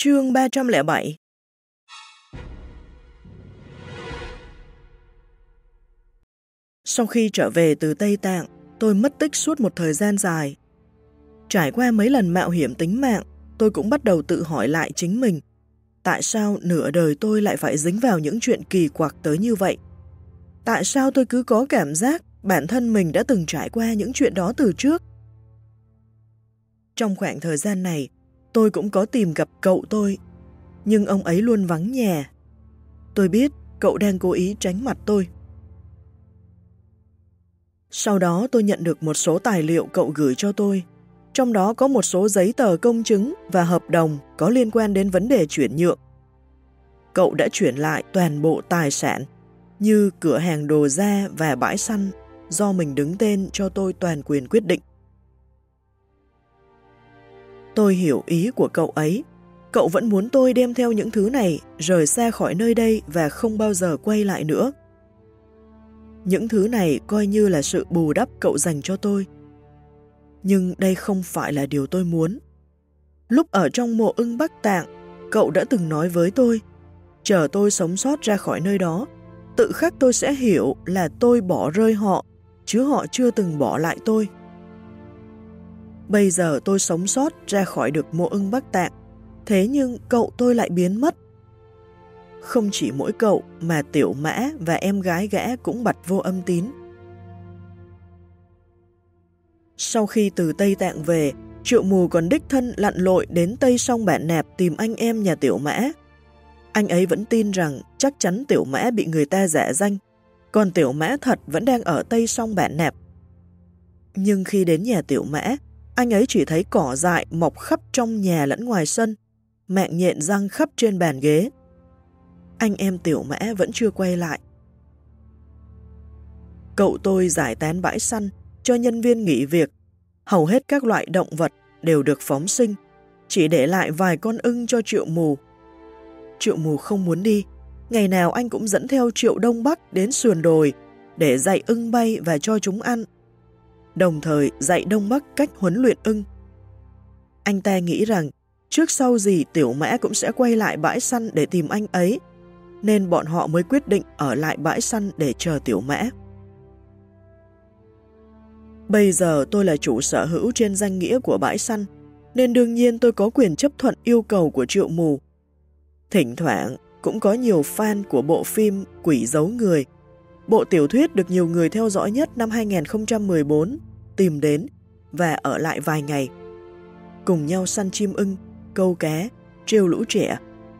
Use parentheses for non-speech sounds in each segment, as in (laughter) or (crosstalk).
Chương 307 Sau khi trở về từ Tây Tạng, tôi mất tích suốt một thời gian dài. Trải qua mấy lần mạo hiểm tính mạng, tôi cũng bắt đầu tự hỏi lại chính mình. Tại sao nửa đời tôi lại phải dính vào những chuyện kỳ quặc tới như vậy? Tại sao tôi cứ có cảm giác bản thân mình đã từng trải qua những chuyện đó từ trước? Trong khoảng thời gian này, tôi cũng có tìm gặp cậu tôi, nhưng ông ấy luôn vắng nhà. Tôi biết cậu đang cố ý tránh mặt tôi. Sau đó tôi nhận được một số tài liệu cậu gửi cho tôi, trong đó có một số giấy tờ công chứng và hợp đồng có liên quan đến vấn đề chuyển nhượng. Cậu đã chuyển lại toàn bộ tài sản như cửa hàng đồ da và bãi săn do mình đứng tên cho tôi toàn quyền quyết định. Tôi hiểu ý của cậu ấy. Cậu vẫn muốn tôi đem theo những thứ này, rời xa khỏi nơi đây và không bao giờ quay lại nữa. Những thứ này coi như là sự bù đắp cậu dành cho tôi. Nhưng đây không phải là điều tôi muốn. Lúc ở trong mộ ưng Bắc Tạng, cậu đã từng nói với tôi, chờ tôi sống sót ra khỏi nơi đó, tự khắc tôi sẽ hiểu là tôi bỏ rơi họ, chứ họ chưa từng bỏ lại tôi. Bây giờ tôi sống sót ra khỏi được mộ ưng Bắc Tạng, thế nhưng cậu tôi lại biến mất. Không chỉ mỗi cậu mà tiểu mã và em gái gã cũng bật vô âm tín. Sau khi từ Tây Tạng về, triệu mù còn đích thân lặn lội đến Tây sông Bản Nạp tìm anh em nhà tiểu mã. Anh ấy vẫn tin rằng chắc chắn tiểu mã bị người ta giả danh, còn tiểu mã thật vẫn đang ở Tây sông Bản Nạp. Nhưng khi đến nhà tiểu mã, anh ấy chỉ thấy cỏ dại mọc khắp trong nhà lẫn ngoài sân, mạng nhện răng khắp trên bàn ghế. Anh em tiểu mã vẫn chưa quay lại. Cậu tôi giải tán bãi săn, cho nhân viên nghỉ việc. Hầu hết các loại động vật đều được phóng sinh, chỉ để lại vài con ưng cho triệu mù. Triệu mù không muốn đi, ngày nào anh cũng dẫn theo triệu đông bắc đến sườn đồi để dạy ưng bay và cho chúng ăn đồng thời dạy Đông Bắc cách huấn luyện ưng. Anh ta nghĩ rằng trước sau gì tiểu mã cũng sẽ quay lại bãi săn để tìm anh ấy, nên bọn họ mới quyết định ở lại bãi săn để chờ tiểu mã. Bây giờ tôi là chủ sở hữu trên danh nghĩa của bãi săn, nên đương nhiên tôi có quyền chấp thuận yêu cầu của triệu mù. Thỉnh thoảng cũng có nhiều fan của bộ phim Quỷ giấu người, bộ tiểu thuyết được nhiều người theo dõi nhất năm 2014 tìm đến và ở lại vài ngày. Cùng nhau săn chim ưng, câu cá, trêu lũ trẻ,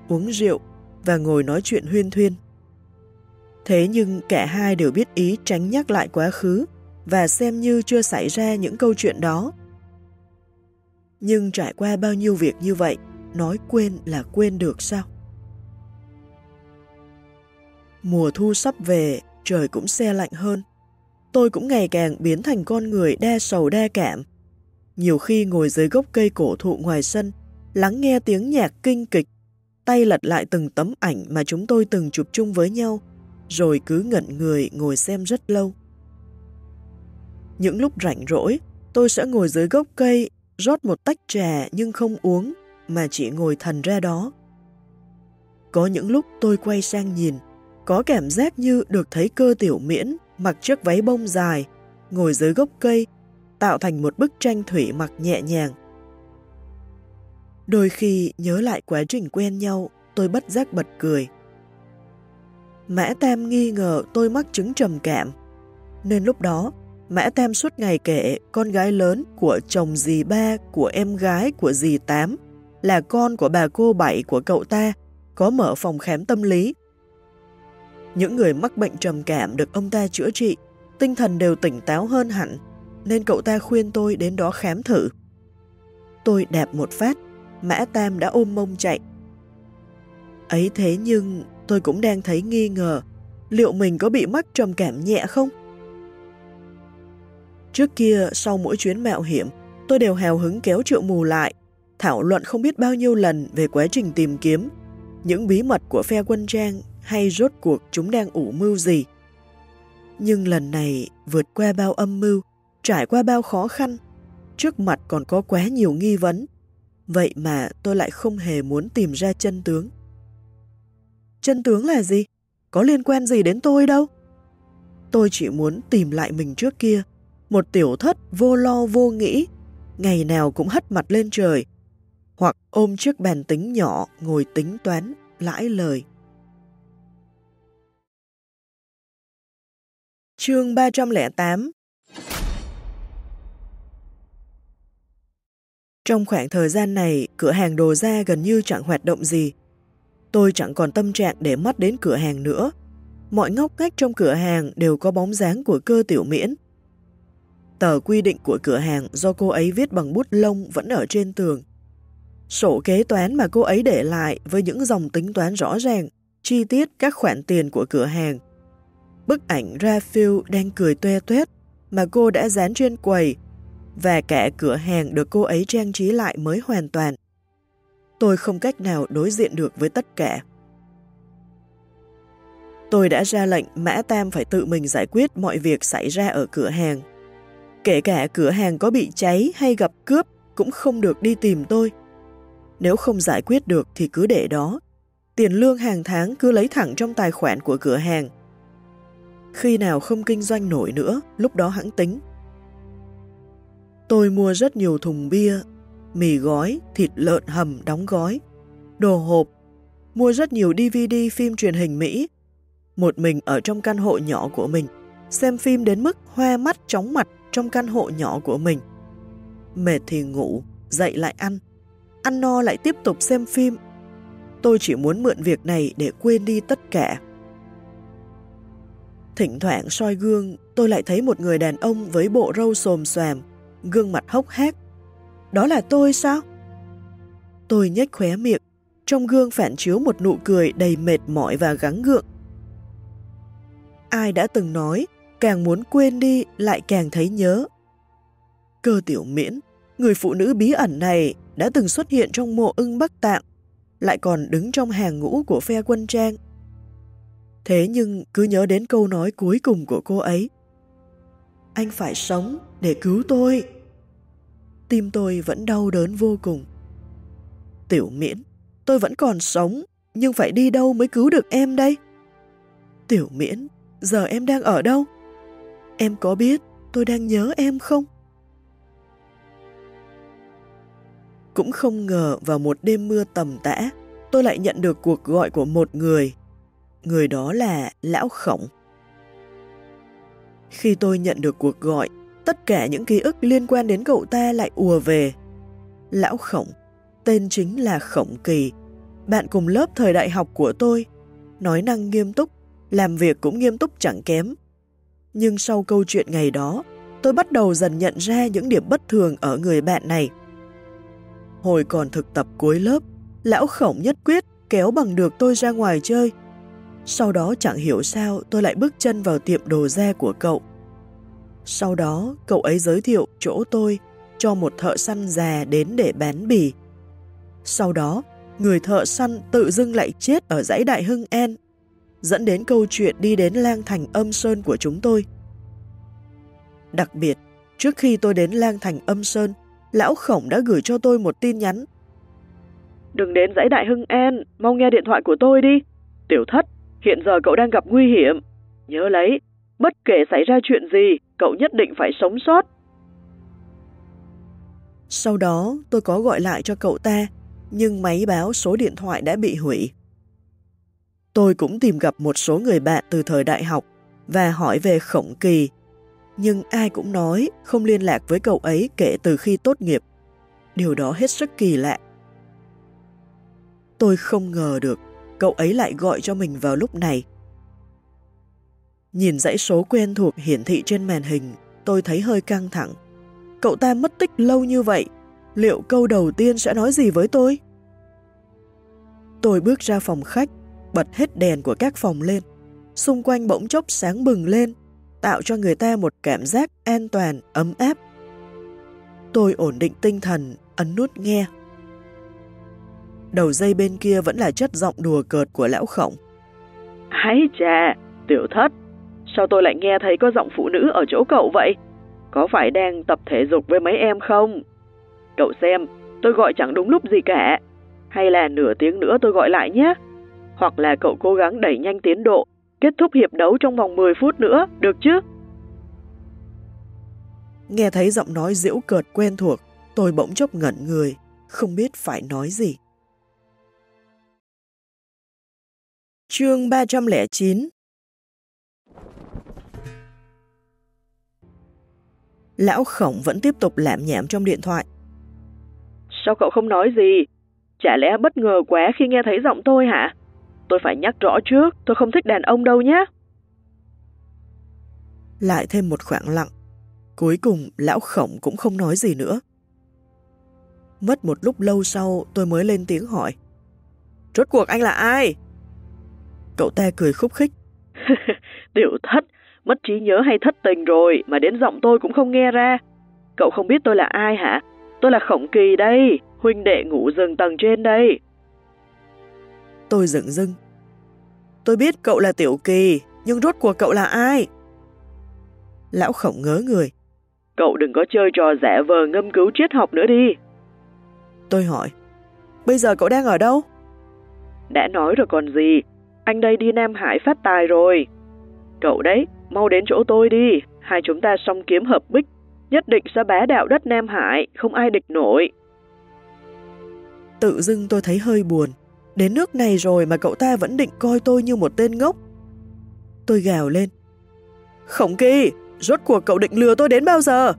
uống rượu và ngồi nói chuyện huyên thuyên. Thế nhưng cả hai đều biết ý tránh nhắc lại quá khứ và xem như chưa xảy ra những câu chuyện đó. Nhưng trải qua bao nhiêu việc như vậy, nói quên là quên được sao? Mùa thu sắp về, trời cũng xe lạnh hơn tôi cũng ngày càng biến thành con người đa sầu đa cảm. Nhiều khi ngồi dưới gốc cây cổ thụ ngoài sân, lắng nghe tiếng nhạc kinh kịch, tay lật lại từng tấm ảnh mà chúng tôi từng chụp chung với nhau, rồi cứ ngẩn người ngồi xem rất lâu. Những lúc rảnh rỗi, tôi sẽ ngồi dưới gốc cây, rót một tách trà nhưng không uống, mà chỉ ngồi thần ra đó. Có những lúc tôi quay sang nhìn, có cảm giác như được thấy cơ tiểu miễn mặc chiếc váy bông dài, ngồi dưới gốc cây, tạo thành một bức tranh thủy mặc nhẹ nhàng. Đôi khi nhớ lại quá trình quen nhau, tôi bất giác bật cười. Mã Tam nghi ngờ tôi mắc chứng trầm cảm, nên lúc đó Mã Tam suốt ngày kể con gái lớn của chồng dì ba, của em gái của dì tám, là con của bà cô bảy của cậu ta, có mở phòng khám tâm lý những người mắc bệnh trầm cảm được ông ta chữa trị, tinh thần đều tỉnh táo hơn hẳn, nên cậu ta khuyên tôi đến đó khám thử. Tôi đạp một phát, Mã Tam đã ôm mông chạy. Ấy thế nhưng tôi cũng đang thấy nghi ngờ, liệu mình có bị mắc trầm cảm nhẹ không? Trước kia, sau mỗi chuyến mạo hiểm, tôi đều hào hứng kéo triệu mù lại, thảo luận không biết bao nhiêu lần về quá trình tìm kiếm, những bí mật của phe quân trang hay rốt cuộc chúng đang ủ mưu gì. Nhưng lần này vượt qua bao âm mưu, trải qua bao khó khăn, trước mặt còn có quá nhiều nghi vấn, Vậy mà tôi lại không hề muốn tìm ra chân tướng. Chân tướng là gì? Có liên quan gì đến tôi đâu? Tôi chỉ muốn tìm lại mình trước kia, một tiểu thất vô lo vô nghĩ, ngày nào cũng hất mặt lên trời, hoặc ôm chiếc bàn tính nhỏ ngồi tính toán, lãi lời. Chương 308 Trong khoảng thời gian này, cửa hàng đồ ra gần như chẳng hoạt động gì. Tôi chẳng còn tâm trạng để mắt đến cửa hàng nữa. Mọi ngóc ngách trong cửa hàng đều có bóng dáng của cơ tiểu miễn. Tờ quy định của cửa hàng do cô ấy viết bằng bút lông vẫn ở trên tường. Sổ kế toán mà cô ấy để lại với những dòng tính toán rõ ràng, chi tiết các khoản tiền của cửa hàng. Bức ảnh Raphael đang cười toe toét mà cô đã dán trên quầy và cả cửa hàng được cô ấy trang trí lại mới hoàn toàn. Tôi không cách nào đối diện được với tất cả. Tôi đã ra lệnh Mã Tam phải tự mình giải quyết mọi việc xảy ra ở cửa hàng. Kể cả cửa hàng có bị cháy hay gặp cướp cũng không được đi tìm tôi. Nếu không giải quyết được thì cứ để đó. Tiền lương hàng tháng cứ lấy thẳng trong tài khoản của cửa hàng. Khi nào không kinh doanh nổi nữa, lúc đó hãng tính. Tôi mua rất nhiều thùng bia, mì gói, thịt lợn hầm đóng gói, đồ hộp, mua rất nhiều DVD phim truyền hình Mỹ. Một mình ở trong căn hộ nhỏ của mình, xem phim đến mức hoa mắt chóng mặt trong căn hộ nhỏ của mình. Mệt thì ngủ, dậy lại ăn, ăn no lại tiếp tục xem phim. Tôi chỉ muốn mượn việc này để quên đi tất cả. Thỉnh thoảng soi gương, tôi lại thấy một người đàn ông với bộ râu xồm xoàm, gương mặt hốc hác. Đó là tôi sao? Tôi nhếch khóe miệng, trong gương phản chiếu một nụ cười đầy mệt mỏi và gắng gượng. Ai đã từng nói, càng muốn quên đi lại càng thấy nhớ. Cơ tiểu miễn, người phụ nữ bí ẩn này đã từng xuất hiện trong mộ ưng Bắc Tạng, lại còn đứng trong hàng ngũ của phe quân trang. Thế nhưng cứ nhớ đến câu nói cuối cùng của cô ấy. Anh phải sống để cứu tôi. Tim tôi vẫn đau đớn vô cùng. Tiểu miễn, tôi vẫn còn sống, nhưng phải đi đâu mới cứu được em đây? Tiểu miễn, giờ em đang ở đâu? Em có biết tôi đang nhớ em không? Cũng không ngờ vào một đêm mưa tầm tã, tôi lại nhận được cuộc gọi của một người. Người đó là Lão Khổng. Khi tôi nhận được cuộc gọi, tất cả những ký ức liên quan đến cậu ta lại ùa về. Lão Khổng, tên chính là Khổng Kỳ, bạn cùng lớp thời đại học của tôi, nói năng nghiêm túc, làm việc cũng nghiêm túc chẳng kém. Nhưng sau câu chuyện ngày đó, tôi bắt đầu dần nhận ra những điểm bất thường ở người bạn này. Hồi còn thực tập cuối lớp, lão khổng nhất quyết kéo bằng được tôi ra ngoài chơi. Sau đó chẳng hiểu sao tôi lại bước chân vào tiệm đồ da của cậu. Sau đó, cậu ấy giới thiệu chỗ tôi cho một thợ săn già đến để bán bì. Sau đó, người thợ săn tự dưng lại chết ở dãy Đại Hưng En, dẫn đến câu chuyện đi đến lang thành âm sơn của chúng tôi. Đặc biệt, trước khi tôi đến lang thành âm sơn, Lão Khổng đã gửi cho tôi một tin nhắn. Đừng đến dãy Đại Hưng En, mau nghe điện thoại của tôi đi. Tiểu thất, hiện giờ cậu đang gặp nguy hiểm. Nhớ lấy, bất kể xảy ra chuyện gì, cậu nhất định phải sống sót. Sau đó, tôi có gọi lại cho cậu ta, nhưng máy báo số điện thoại đã bị hủy. Tôi cũng tìm gặp một số người bạn từ thời đại học và hỏi về khổng kỳ nhưng ai cũng nói không liên lạc với cậu ấy kể từ khi tốt nghiệp. Điều đó hết sức kỳ lạ. Tôi không ngờ được cậu ấy lại gọi cho mình vào lúc này. Nhìn dãy số quen thuộc hiển thị trên màn hình, tôi thấy hơi căng thẳng. Cậu ta mất tích lâu như vậy, liệu câu đầu tiên sẽ nói gì với tôi? Tôi bước ra phòng khách, bật hết đèn của các phòng lên. Xung quanh bỗng chốc sáng bừng lên tạo cho người ta một cảm giác an toàn, ấm áp. Tôi ổn định tinh thần, ấn nút nghe. Đầu dây bên kia vẫn là chất giọng đùa cợt của lão khổng. Hãy chà, tiểu thất, sao tôi lại nghe thấy có giọng phụ nữ ở chỗ cậu vậy? Có phải đang tập thể dục với mấy em không? Cậu xem, tôi gọi chẳng đúng lúc gì cả. Hay là nửa tiếng nữa tôi gọi lại nhé. Hoặc là cậu cố gắng đẩy nhanh tiến độ, kết thúc hiệp đấu trong vòng 10 phút nữa, được chứ? Nghe thấy giọng nói diễu cợt quen thuộc, tôi bỗng chốc ngẩn người, không biết phải nói gì. Chương 309 Lão khổng vẫn tiếp tục lảm nhảm trong điện thoại. Sao cậu không nói gì? Chả lẽ bất ngờ quá khi nghe thấy giọng tôi hả? Tôi phải nhắc rõ trước, tôi không thích đàn ông đâu nhé. Lại thêm một khoảng lặng. Cuối cùng, lão khổng cũng không nói gì nữa. Mất một lúc lâu sau, tôi mới lên tiếng hỏi. Rốt cuộc anh là ai? Cậu ta cười khúc khích. (laughs) Tiểu thất, mất trí nhớ hay thất tình rồi mà đến giọng tôi cũng không nghe ra. Cậu không biết tôi là ai hả? Tôi là Khổng Kỳ đây, huynh đệ ngủ rừng tầng trên đây. Tôi dựng dưng. Tôi biết cậu là Tiểu Kỳ, nhưng rốt cuộc cậu là ai? Lão Khổng ngớ người. Cậu đừng có chơi trò giả vờ ngâm cứu triết học nữa đi. Tôi hỏi, bây giờ cậu đang ở đâu? Đã nói rồi còn gì, anh đây đi Nam Hải phát tài rồi. Cậu đấy, mau đến chỗ tôi đi, hai chúng ta song kiếm hợp bích, nhất định sẽ bá đạo đất Nam Hải, không ai địch nổi. Tự dưng tôi thấy hơi buồn, đến nước này rồi mà cậu ta vẫn định coi tôi như một tên ngốc. Tôi gào lên. Khổng kỳ, rốt cuộc cậu định lừa tôi đến bao giờ?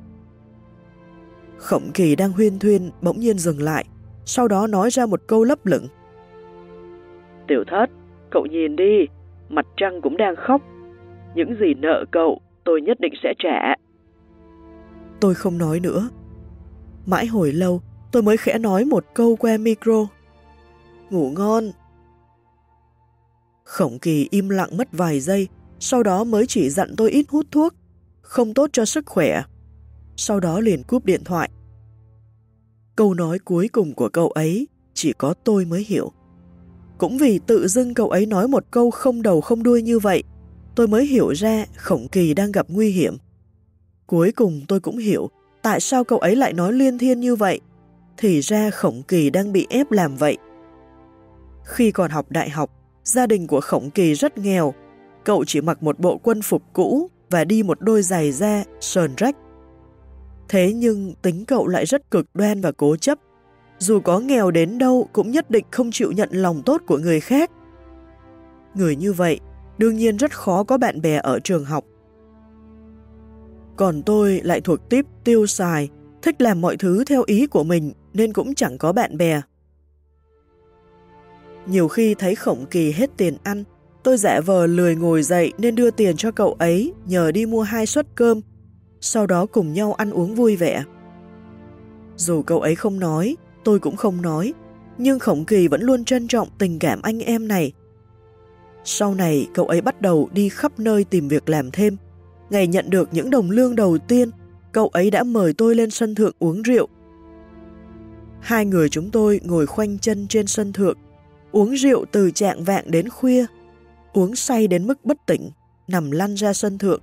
Khổng kỳ đang huyên thuyên bỗng nhiên dừng lại, sau đó nói ra một câu lấp lửng. Tiểu thất, cậu nhìn đi, mặt trăng cũng đang khóc, những gì nợ cậu, tôi nhất định sẽ trả. Tôi không nói nữa. Mãi hồi lâu, tôi mới khẽ nói một câu qua micro. Ngủ ngon. Khổng kỳ im lặng mất vài giây, sau đó mới chỉ dặn tôi ít hút thuốc, không tốt cho sức khỏe. Sau đó liền cúp điện thoại. Câu nói cuối cùng của cậu ấy chỉ có tôi mới hiểu. Cũng vì tự dưng cậu ấy nói một câu không đầu không đuôi như vậy, tôi mới hiểu ra khổng kỳ đang gặp nguy hiểm. Cuối cùng tôi cũng hiểu tại sao cậu ấy lại nói liên thiên như vậy. Thì ra khổng kỳ đang bị ép làm vậy. Khi còn học đại học, gia đình của khổng kỳ rất nghèo. Cậu chỉ mặc một bộ quân phục cũ và đi một đôi giày da, sờn rách. Thế nhưng tính cậu lại rất cực đoan và cố chấp. Dù có nghèo đến đâu cũng nhất định không chịu nhận lòng tốt của người khác. Người như vậy đương nhiên rất khó có bạn bè ở trường học. Còn tôi lại thuộc tiếp tiêu xài, thích làm mọi thứ theo ý của mình nên cũng chẳng có bạn bè. Nhiều khi thấy khổng kỳ hết tiền ăn, tôi giả vờ lười ngồi dậy nên đưa tiền cho cậu ấy nhờ đi mua hai suất cơm, sau đó cùng nhau ăn uống vui vẻ. Dù cậu ấy không nói, tôi cũng không nói, nhưng khổng kỳ vẫn luôn trân trọng tình cảm anh em này sau này cậu ấy bắt đầu đi khắp nơi tìm việc làm thêm. Ngày nhận được những đồng lương đầu tiên, cậu ấy đã mời tôi lên sân thượng uống rượu. Hai người chúng tôi ngồi khoanh chân trên sân thượng, uống rượu từ trạng vạng đến khuya, uống say đến mức bất tỉnh, nằm lăn ra sân thượng.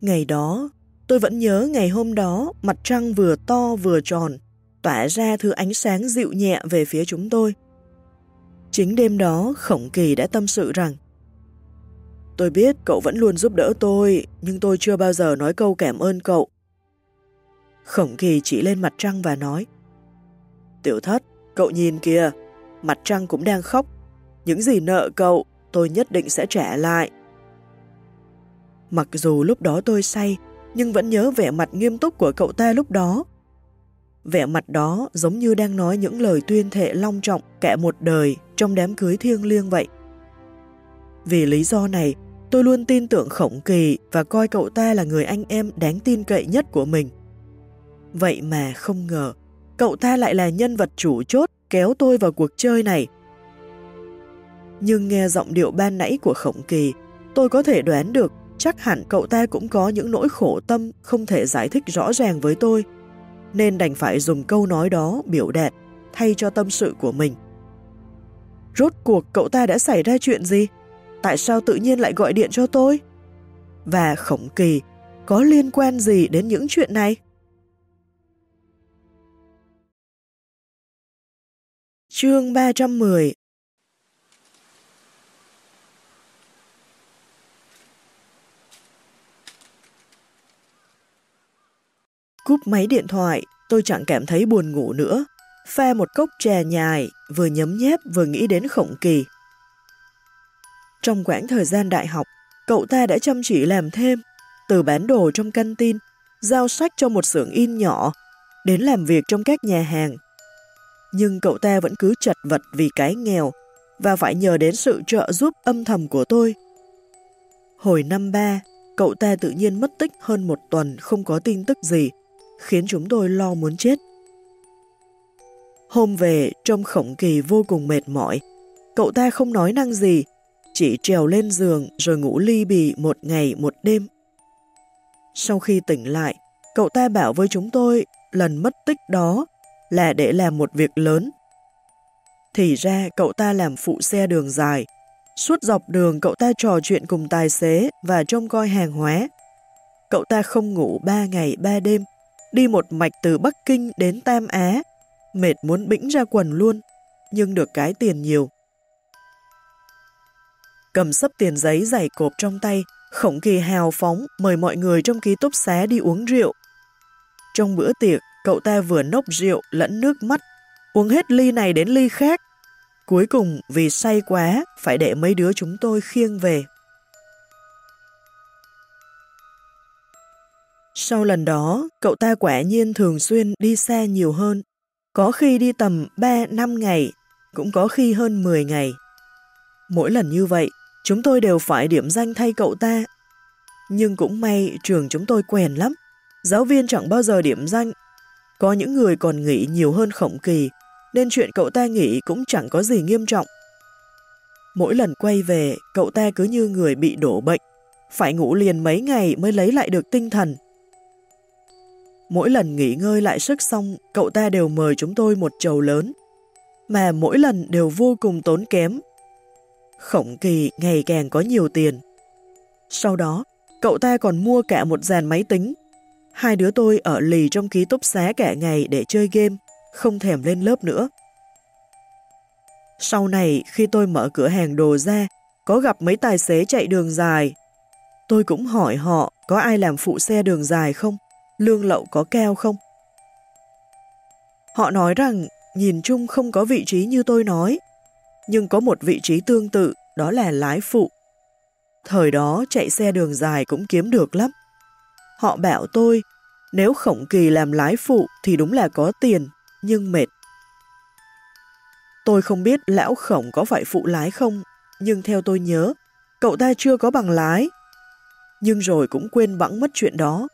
Ngày đó, tôi vẫn nhớ ngày hôm đó mặt trăng vừa to vừa tròn, tỏa ra thứ ánh sáng dịu nhẹ về phía chúng tôi. Chính đêm đó, Khổng Kỳ đã tâm sự rằng Tôi biết cậu vẫn luôn giúp đỡ tôi, nhưng tôi chưa bao giờ nói câu cảm ơn cậu. Khổng Kỳ chỉ lên mặt trăng và nói Tiểu thất, cậu nhìn kìa, mặt trăng cũng đang khóc. Những gì nợ cậu, tôi nhất định sẽ trả lại. Mặc dù lúc đó tôi say, nhưng vẫn nhớ vẻ mặt nghiêm túc của cậu ta lúc đó. Vẻ mặt đó giống như đang nói những lời tuyên thệ long trọng cả một đời trong đám cưới thiêng liêng vậy. Vì lý do này, tôi luôn tin tưởng khổng kỳ và coi cậu ta là người anh em đáng tin cậy nhất của mình. Vậy mà không ngờ, cậu ta lại là nhân vật chủ chốt kéo tôi vào cuộc chơi này. Nhưng nghe giọng điệu ban nãy của khổng kỳ, tôi có thể đoán được Chắc hẳn cậu ta cũng có những nỗi khổ tâm không thể giải thích rõ ràng với tôi, nên đành phải dùng câu nói đó biểu đạt thay cho tâm sự của mình. Rốt cuộc cậu ta đã xảy ra chuyện gì? Tại sao tự nhiên lại gọi điện cho tôi? Và khổng kỳ, có liên quan gì đến những chuyện này? Chương 310 Cúp máy điện thoại, tôi chẳng cảm thấy buồn ngủ nữa. Pha một cốc trà nhài, vừa nhấm nhép vừa nghĩ đến khổng kỳ. Trong quãng thời gian đại học, cậu ta đã chăm chỉ làm thêm, từ bán đồ trong căn tin, giao sách cho một xưởng in nhỏ, đến làm việc trong các nhà hàng. Nhưng cậu ta vẫn cứ chật vật vì cái nghèo và phải nhờ đến sự trợ giúp âm thầm của tôi. Hồi năm ba, cậu ta tự nhiên mất tích hơn một tuần không có tin tức gì, khiến chúng tôi lo muốn chết. Hôm về, trông khổng kỳ vô cùng mệt mỏi, cậu ta không nói năng gì, chỉ trèo lên giường rồi ngủ ly bì một ngày một đêm. Sau khi tỉnh lại, cậu ta bảo với chúng tôi lần mất tích đó là để làm một việc lớn. Thì ra cậu ta làm phụ xe đường dài, suốt dọc đường cậu ta trò chuyện cùng tài xế và trông coi hàng hóa. Cậu ta không ngủ ba ngày ba đêm, đi một mạch từ Bắc Kinh đến Tam Á, mệt muốn bĩnh ra quần luôn, nhưng được cái tiền nhiều. Cầm sấp tiền giấy dày cộp trong tay, khổng kỳ hào phóng mời mọi người trong ký túc xá đi uống rượu. Trong bữa tiệc, cậu ta vừa nốc rượu lẫn nước mắt, uống hết ly này đến ly khác. Cuối cùng vì say quá, phải để mấy đứa chúng tôi khiêng về. Sau lần đó, cậu ta quả nhiên thường xuyên đi xa nhiều hơn, có khi đi tầm 3-5 ngày, cũng có khi hơn 10 ngày. Mỗi lần như vậy, chúng tôi đều phải điểm danh thay cậu ta. Nhưng cũng may trường chúng tôi quèn lắm, giáo viên chẳng bao giờ điểm danh. Có những người còn nghỉ nhiều hơn khổng kỳ, nên chuyện cậu ta nghỉ cũng chẳng có gì nghiêm trọng. Mỗi lần quay về, cậu ta cứ như người bị đổ bệnh, phải ngủ liền mấy ngày mới lấy lại được tinh thần. Mỗi lần nghỉ ngơi lại sức xong, cậu ta đều mời chúng tôi một chầu lớn, mà mỗi lần đều vô cùng tốn kém. Khổng kỳ ngày càng có nhiều tiền. Sau đó, cậu ta còn mua cả một dàn máy tính. Hai đứa tôi ở lì trong ký túc xá cả ngày để chơi game, không thèm lên lớp nữa. Sau này, khi tôi mở cửa hàng đồ ra, có gặp mấy tài xế chạy đường dài. Tôi cũng hỏi họ có ai làm phụ xe đường dài không? Lương lậu có cao không? Họ nói rằng nhìn chung không có vị trí như tôi nói, nhưng có một vị trí tương tự, đó là lái phụ. Thời đó chạy xe đường dài cũng kiếm được lắm. Họ bảo tôi, nếu khổng kỳ làm lái phụ thì đúng là có tiền, nhưng mệt. Tôi không biết lão khổng có phải phụ lái không, nhưng theo tôi nhớ, cậu ta chưa có bằng lái. Nhưng rồi cũng quên bẵng mất chuyện đó,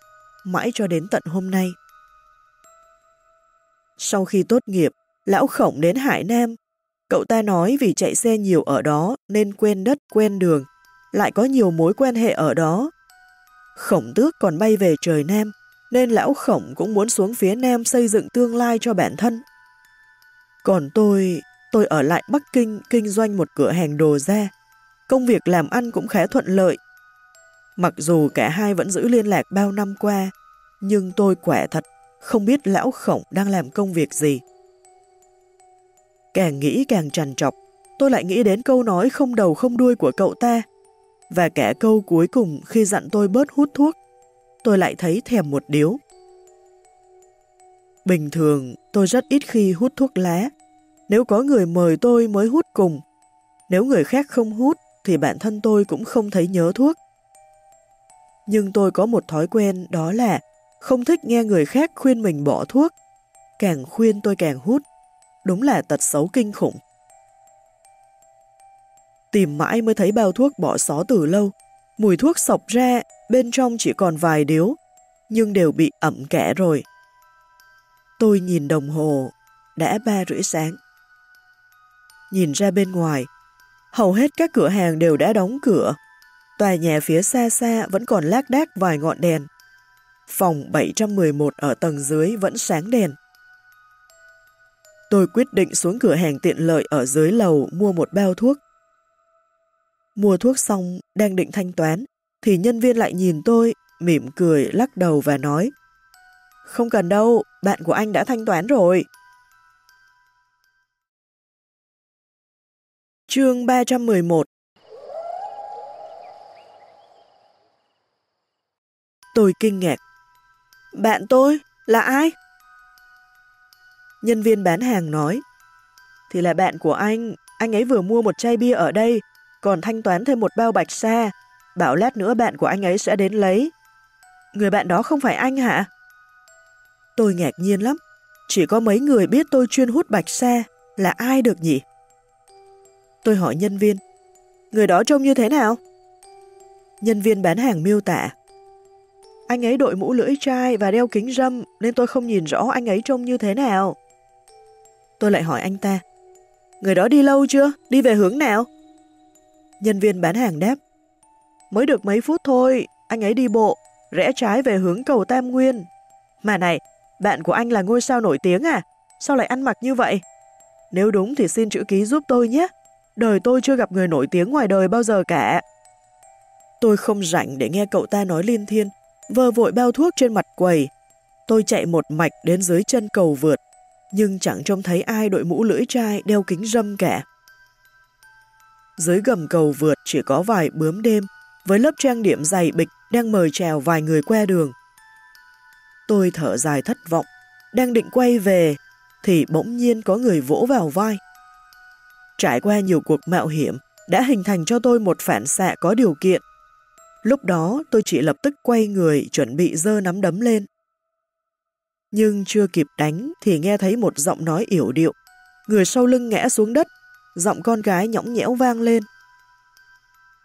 mãi cho đến tận hôm nay. Sau khi tốt nghiệp, lão khổng đến Hải Nam. Cậu ta nói vì chạy xe nhiều ở đó nên quen đất quen đường, lại có nhiều mối quan hệ ở đó. Khổng tước còn bay về trời Nam, nên lão khổng cũng muốn xuống phía Nam xây dựng tương lai cho bản thân. Còn tôi, tôi ở lại Bắc Kinh kinh doanh một cửa hàng đồ da. Công việc làm ăn cũng khá thuận lợi, Mặc dù cả hai vẫn giữ liên lạc bao năm qua, nhưng tôi quả thật không biết lão khổng đang làm công việc gì. Càng nghĩ càng trằn trọc, tôi lại nghĩ đến câu nói không đầu không đuôi của cậu ta, và cả câu cuối cùng khi dặn tôi bớt hút thuốc, tôi lại thấy thèm một điếu. Bình thường, tôi rất ít khi hút thuốc lá. Nếu có người mời tôi mới hút cùng. Nếu người khác không hút, thì bản thân tôi cũng không thấy nhớ thuốc. Nhưng tôi có một thói quen đó là không thích nghe người khác khuyên mình bỏ thuốc. Càng khuyên tôi càng hút. Đúng là tật xấu kinh khủng. Tìm mãi mới thấy bao thuốc bỏ xó từ lâu. Mùi thuốc sọc ra, bên trong chỉ còn vài điếu, nhưng đều bị ẩm kẽ rồi. Tôi nhìn đồng hồ, đã ba rưỡi sáng. Nhìn ra bên ngoài, hầu hết các cửa hàng đều đã đóng cửa. Tòa nhà phía xa xa vẫn còn lác đác vài ngọn đèn. Phòng 711 ở tầng dưới vẫn sáng đèn. Tôi quyết định xuống cửa hàng tiện lợi ở dưới lầu mua một bao thuốc. Mua thuốc xong, đang định thanh toán, thì nhân viên lại nhìn tôi, mỉm cười, lắc đầu và nói Không cần đâu, bạn của anh đã thanh toán rồi. Chương 311 Tôi kinh ngạc. Bạn tôi? Là ai? Nhân viên bán hàng nói. Thì là bạn của anh, anh ấy vừa mua một chai bia ở đây, còn thanh toán thêm một bao bạch sa. Bảo lát nữa bạn của anh ấy sẽ đến lấy. Người bạn đó không phải anh hả? Tôi ngạc nhiên lắm. Chỉ có mấy người biết tôi chuyên hút bạch sa, là ai được nhỉ? Tôi hỏi nhân viên, người đó trông như thế nào? Nhân viên bán hàng miêu tả, anh ấy đội mũ lưỡi chai và đeo kính râm nên tôi không nhìn rõ anh ấy trông như thế nào. Tôi lại hỏi anh ta, người đó đi lâu chưa? Đi về hướng nào? Nhân viên bán hàng đáp, mới được mấy phút thôi, anh ấy đi bộ, rẽ trái về hướng cầu Tam Nguyên. Mà này, bạn của anh là ngôi sao nổi tiếng à? Sao lại ăn mặc như vậy? Nếu đúng thì xin chữ ký giúp tôi nhé. Đời tôi chưa gặp người nổi tiếng ngoài đời bao giờ cả. Tôi không rảnh để nghe cậu ta nói liên thiên, vơ vội bao thuốc trên mặt quầy. Tôi chạy một mạch đến dưới chân cầu vượt, nhưng chẳng trông thấy ai đội mũ lưỡi chai đeo kính râm cả. Dưới gầm cầu vượt chỉ có vài bướm đêm, với lớp trang điểm dày bịch đang mời chào vài người qua đường. Tôi thở dài thất vọng, đang định quay về, thì bỗng nhiên có người vỗ vào vai. Trải qua nhiều cuộc mạo hiểm, đã hình thành cho tôi một phản xạ có điều kiện. Lúc đó tôi chỉ lập tức quay người chuẩn bị dơ nắm đấm lên. Nhưng chưa kịp đánh thì nghe thấy một giọng nói yểu điệu. Người sau lưng ngã xuống đất, giọng con gái nhõng nhẽo vang lên.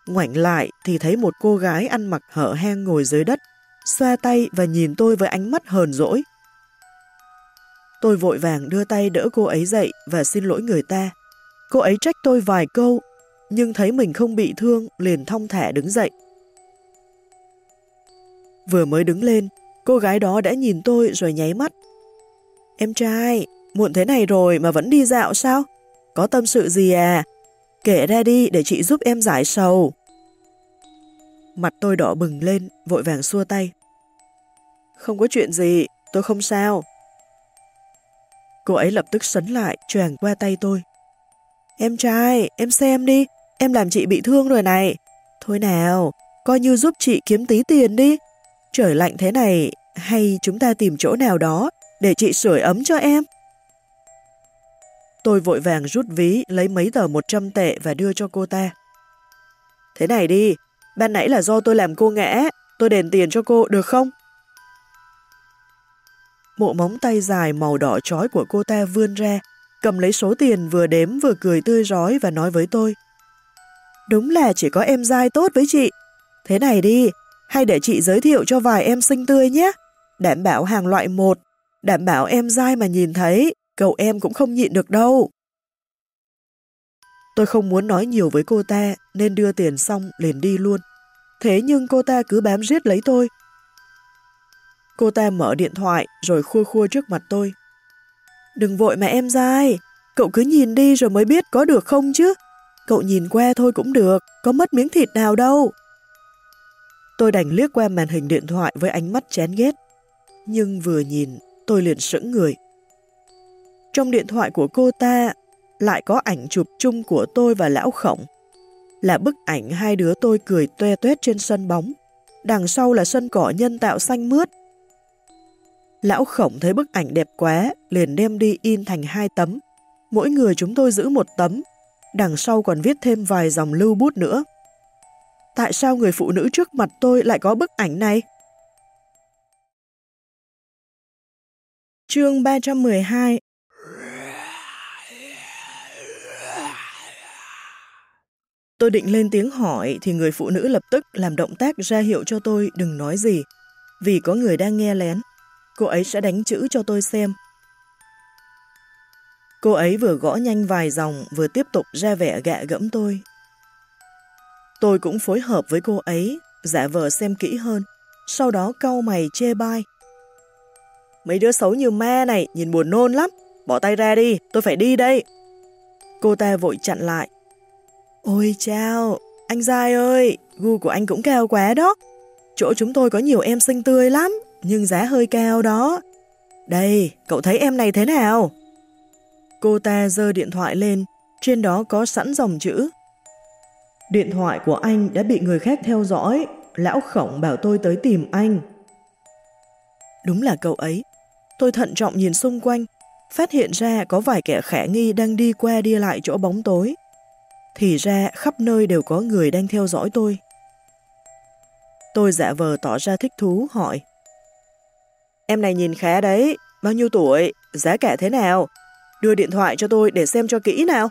Ngoảnh lại thì thấy một cô gái ăn mặc hở hang ngồi dưới đất, xoa tay và nhìn tôi với ánh mắt hờn dỗi. Tôi vội vàng đưa tay đỡ cô ấy dậy và xin lỗi người ta. Cô ấy trách tôi vài câu, nhưng thấy mình không bị thương liền thong thả đứng dậy. Vừa mới đứng lên, cô gái đó đã nhìn tôi rồi nháy mắt. Em trai, muộn thế này rồi mà vẫn đi dạo sao? Có tâm sự gì à? Kể ra đi để chị giúp em giải sầu. Mặt tôi đỏ bừng lên, vội vàng xua tay. Không có chuyện gì, tôi không sao. Cô ấy lập tức sấn lại, choàng qua tay tôi. Em trai, em xem đi, em làm chị bị thương rồi này. Thôi nào, coi như giúp chị kiếm tí tiền đi. Trời lạnh thế này, hay chúng ta tìm chỗ nào đó để chị sưởi ấm cho em? Tôi vội vàng rút ví, lấy mấy tờ 100 tệ và đưa cho cô ta. Thế này đi, ban nãy là do tôi làm cô ngã, tôi đền tiền cho cô được không? Mộ móng tay dài màu đỏ chói của cô ta vươn ra, cầm lấy số tiền vừa đếm vừa cười tươi rói và nói với tôi. Đúng là chỉ có em dai tốt với chị. Thế này đi, hay để chị giới thiệu cho vài em xinh tươi nhé. Đảm bảo hàng loại một, đảm bảo em dai mà nhìn thấy, cậu em cũng không nhịn được đâu. Tôi không muốn nói nhiều với cô ta nên đưa tiền xong liền đi luôn. Thế nhưng cô ta cứ bám riết lấy tôi. Cô ta mở điện thoại rồi khua khua trước mặt tôi. Đừng vội mà em dai, cậu cứ nhìn đi rồi mới biết có được không chứ. Cậu nhìn qua thôi cũng được, có mất miếng thịt nào đâu. Tôi đành liếc qua màn hình điện thoại với ánh mắt chán ghét. Nhưng vừa nhìn, tôi liền sững người. Trong điện thoại của cô ta lại có ảnh chụp chung của tôi và lão khổng. Là bức ảnh hai đứa tôi cười toe toét trên sân bóng. Đằng sau là sân cỏ nhân tạo xanh mướt. Lão khổng thấy bức ảnh đẹp quá, liền đem đi in thành hai tấm. Mỗi người chúng tôi giữ một tấm, đằng sau còn viết thêm vài dòng lưu bút nữa. Tại sao người phụ nữ trước mặt tôi lại có bức ảnh này? Chương 312 Tôi định lên tiếng hỏi thì người phụ nữ lập tức làm động tác ra hiệu cho tôi đừng nói gì, vì có người đang nghe lén. Cô ấy sẽ đánh chữ cho tôi xem. Cô ấy vừa gõ nhanh vài dòng vừa tiếp tục ra vẻ gạ gẫm tôi. Tôi cũng phối hợp với cô ấy, giả vờ xem kỹ hơn, sau đó cau mày chê bai. Mấy đứa xấu như ma này nhìn buồn nôn lắm, bỏ tay ra đi, tôi phải đi đây. Cô ta vội chặn lại, Ôi chao, anh Giai ơi, gu của anh cũng cao quá đó. Chỗ chúng tôi có nhiều em xinh tươi lắm, nhưng giá hơi cao đó. Đây, cậu thấy em này thế nào? Cô ta giơ điện thoại lên, Trên đó có sẵn dòng chữ Điện thoại của anh đã bị người khác theo dõi, lão khổng bảo tôi tới tìm anh. Đúng là cậu ấy. Tôi thận trọng nhìn xung quanh, phát hiện ra có vài kẻ khả nghi đang đi qua đi lại chỗ bóng tối. Thì ra khắp nơi đều có người đang theo dõi tôi. Tôi giả vờ tỏ ra thích thú hỏi. Em này nhìn khá đấy, bao nhiêu tuổi, giá cả thế nào? Đưa điện thoại cho tôi để xem cho kỹ nào.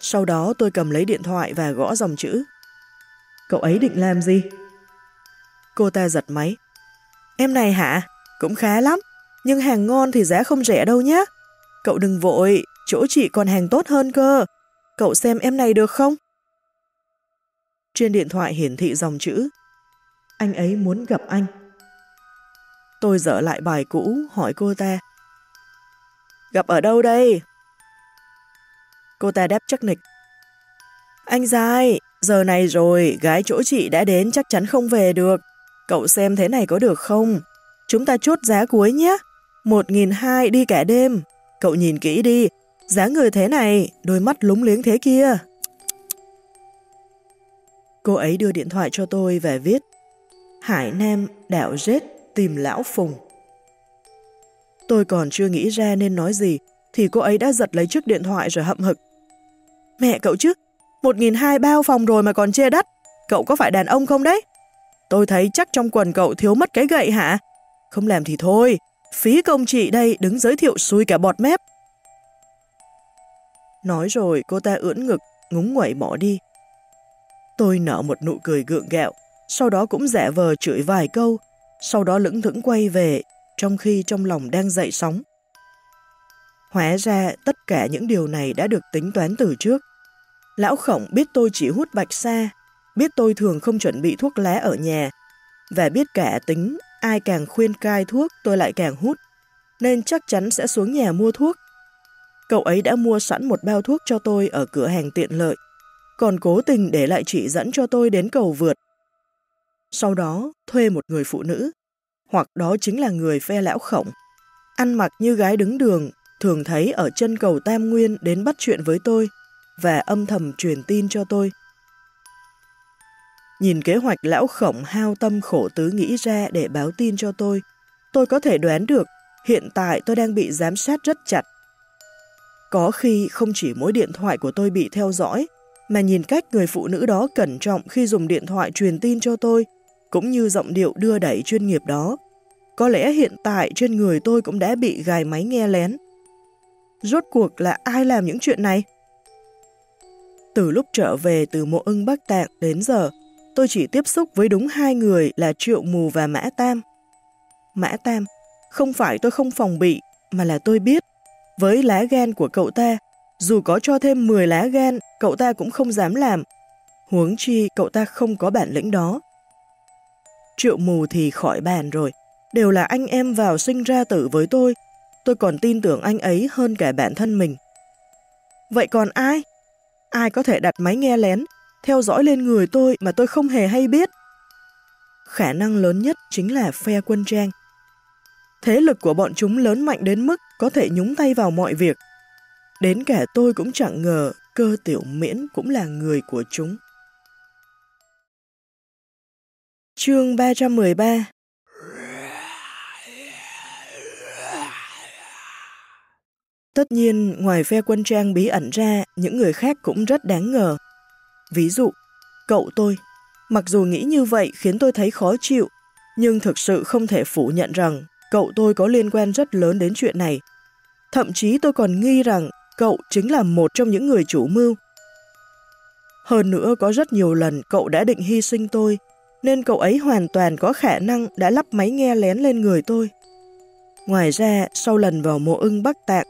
Sau đó tôi cầm lấy điện thoại và gõ dòng chữ. Cậu ấy định làm gì? Cô ta giật máy. Em này hả? Cũng khá lắm, nhưng hàng ngon thì giá không rẻ đâu nhé. Cậu đừng vội, chỗ chị còn hàng tốt hơn cơ. Cậu xem em này được không? Trên điện thoại hiển thị dòng chữ. Anh ấy muốn gặp anh. Tôi dở lại bài cũ, hỏi cô ta. Gặp ở đâu đây? Cô ta đáp chắc nịch. Anh dai, giờ này rồi, gái chỗ chị đã đến chắc chắn không về được. Cậu xem thế này có được không? Chúng ta chốt giá cuối nhé. Một nghìn hai đi cả đêm. Cậu nhìn kỹ đi, giá người thế này, đôi mắt lúng liếng thế kia. Cô ấy đưa điện thoại cho tôi và viết Hải Nam đảo rết tìm lão Phùng. Tôi còn chưa nghĩ ra nên nói gì thì cô ấy đã giật lấy chiếc điện thoại rồi hậm hực. Mẹ cậu chứ, một nghìn hai bao phòng rồi mà còn chê đắt. Cậu có phải đàn ông không đấy? Tôi thấy chắc trong quần cậu thiếu mất cái gậy hả? Không làm thì thôi, phí công chị đây đứng giới thiệu xui cả bọt mép. Nói rồi cô ta ưỡn ngực, ngúng nguẩy bỏ đi. Tôi nở một nụ cười gượng gạo, sau đó cũng giả vờ chửi vài câu, sau đó lững thững quay về, trong khi trong lòng đang dậy sóng. Hóa ra tất cả những điều này đã được tính toán từ trước. Lão khổng biết tôi chỉ hút bạch sa, biết tôi thường không chuẩn bị thuốc lá ở nhà, và biết cả tính ai càng khuyên cai thuốc tôi lại càng hút, nên chắc chắn sẽ xuống nhà mua thuốc. Cậu ấy đã mua sẵn một bao thuốc cho tôi ở cửa hàng tiện lợi, còn cố tình để lại chỉ dẫn cho tôi đến cầu vượt. Sau đó thuê một người phụ nữ, hoặc đó chính là người phe lão khổng, ăn mặc như gái đứng đường, thường thấy ở chân cầu Tam Nguyên đến bắt chuyện với tôi và âm thầm truyền tin cho tôi. Nhìn kế hoạch lão khổng hao tâm khổ tứ nghĩ ra để báo tin cho tôi, tôi có thể đoán được hiện tại tôi đang bị giám sát rất chặt. Có khi không chỉ mỗi điện thoại của tôi bị theo dõi, mà nhìn cách người phụ nữ đó cẩn trọng khi dùng điện thoại truyền tin cho tôi, cũng như giọng điệu đưa đẩy chuyên nghiệp đó. Có lẽ hiện tại trên người tôi cũng đã bị gài máy nghe lén. Rốt cuộc là ai làm những chuyện này? Từ lúc trở về từ mộ ưng Bắc Tạng đến giờ, tôi chỉ tiếp xúc với đúng hai người là Triệu Mù và Mã Tam. Mã Tam, không phải tôi không phòng bị, mà là tôi biết, với lá gan của cậu ta, dù có cho thêm 10 lá gan, cậu ta cũng không dám làm. Huống chi cậu ta không có bản lĩnh đó. Triệu mù thì khỏi bàn rồi, đều là anh em vào sinh ra tử với tôi, tôi còn tin tưởng anh ấy hơn cả bản thân mình. Vậy còn ai? Ai có thể đặt máy nghe lén, theo dõi lên người tôi mà tôi không hề hay biết? Khả năng lớn nhất chính là phe quân trang. Thế lực của bọn chúng lớn mạnh đến mức có thể nhúng tay vào mọi việc. Đến cả tôi cũng chẳng ngờ cơ tiểu miễn cũng là người của chúng. Chương 313 Tất nhiên, ngoài phe quân trang bí ẩn ra, những người khác cũng rất đáng ngờ. Ví dụ, cậu tôi, mặc dù nghĩ như vậy khiến tôi thấy khó chịu, nhưng thực sự không thể phủ nhận rằng cậu tôi có liên quan rất lớn đến chuyện này. Thậm chí tôi còn nghi rằng cậu chính là một trong những người chủ mưu. Hơn nữa có rất nhiều lần cậu đã định hy sinh tôi, nên cậu ấy hoàn toàn có khả năng đã lắp máy nghe lén lên người tôi. Ngoài ra, sau lần vào mộ ưng Bắc Tạng,